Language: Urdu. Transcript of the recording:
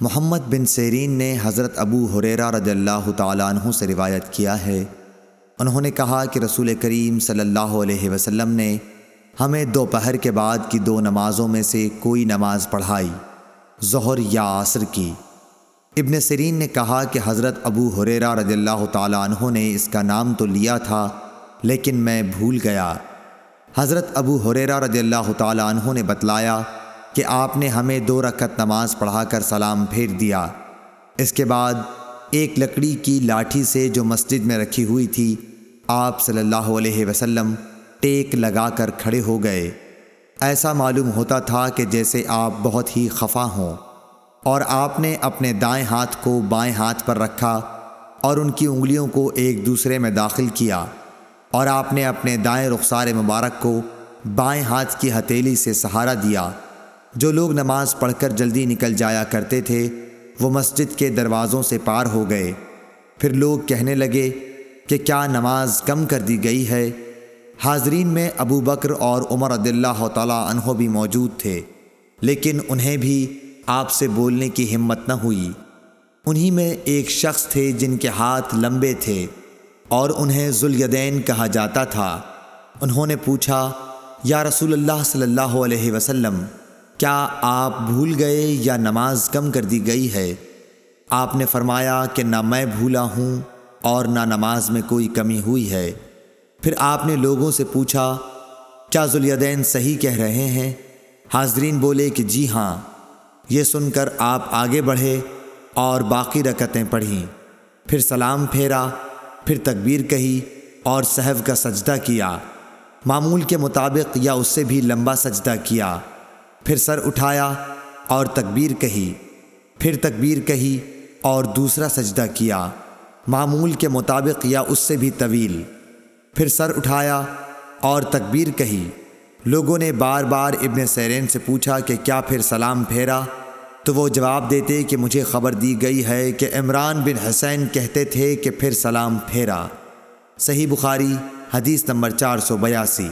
محمد بن سیرین نے حضرت ابو حریرہ رضی اللہ تعالیٰ عنہ سے روایت کیا ہے۔ انہوں نے کہا کہ رسول کریم صلی اللہ علیہ وسلم نے ہمیں دوپہر کے بعد کی دو نمازوں میں سے کوئی نماز پڑھائی، ظہر یا عصر کی۔ ابن سیرین نے کہا کہ حضرت ابو حریرہ رضی اللہ تعالیٰ عنہ نے اس کا نام تو لیا تھا، لیکن میں بھول گیا۔ حضرت ابو حریرہ رضی اللہ تعالیٰ عنہ نے بتلایا کہ آپ نے ہمیں دو رکعت نماز پڑھا کر سلام پھیر دیا۔ اس کے بعد ایک لکڑی کی لاٹھی سے جو مسجد میں رکھی ہوئی تھی، آپ صلی اللہ علیہ وسلم ٹیک لگا کر کھڑے ہو گئے۔ ایسا معلوم ہوتا تھا کہ جیسے آپ بہت ہی خفا ہوں۔ اور آپ نے اپنے دائیں ہاتھ کو بائیں ہاتھ پر رکھا اور ان کی انگلیوں کو ایک دوسرے میں داخل کیا۔ اور آپ نے اپنے دائیں رخسار مبارک کو بائیں ہاتھ کی ہتیلی سے سہارا دیا۔ جو لوگ نماز پڑھ کر جلدی نکل جایا کرتے تھے، وہ مسجد کے دروازوں سے پار ہو گئے۔ پھر لوگ کہنے لگے کہ کیا نماز کم کر دی گئی ہے؟ حاضرین میں ابو بکر اور عمر رضی اللہ تعالیٰ عنہ بھی موجود تھے، لیکن انہیں بھی آپ سے بولنے کی ہمت نہ ہوئی۔ انہی میں ایک شخص تھے جن کے ہاتھ لمبے تھے اور انہیں ذولیدین کہا جاتا تھا۔ انہوں نے پوچھا، یا رسول اللہ صلی اللہ علیہ وسلم کیا آپ بھول گئے یا نماز کم کر دی گئی ہے؟ آپ نے فرمایا کہ نہ میں بھولا ہوں اور نہ نماز میں کوئی کمی ہوئی ہے۔ پھر آپ نے لوگوں سے پوچھا، کیا ذولیدین صحیح کہہ رہے ہیں؟ حاضرین بولے کہ جی ہاں۔ یہ سن کر آپ آگے بڑھے اور باقی رکتیں پڑھیں۔ پھر سلام پھیرا، پھر تکبیر کہی اور صحف کا سجدہ کیا۔ معمول کے مطابق یا اس سے بھی لمبا سجدہ کیا۔ پھر سر اٹھایا اور تکبیر کہی، پھر تکبیر کہی اور دوسرا سجدہ کیا، معمول کے مطابق یا اس سے بھی طویل۔ پھر سر اٹھایا اور تکبیر کہی۔ لوگوں نے بار بار ابن سیرین سے پوچھا کہ کیا پھر سلام پھیرا؟ تو وہ جواب دیتے کہ مجھے خبر دی گئی ہے کہ عمران بن حسین کہتے تھے کہ پھر سلام پھیرا۔ صحیح بخاری، حدیث نمبر چار سو بیاسی۔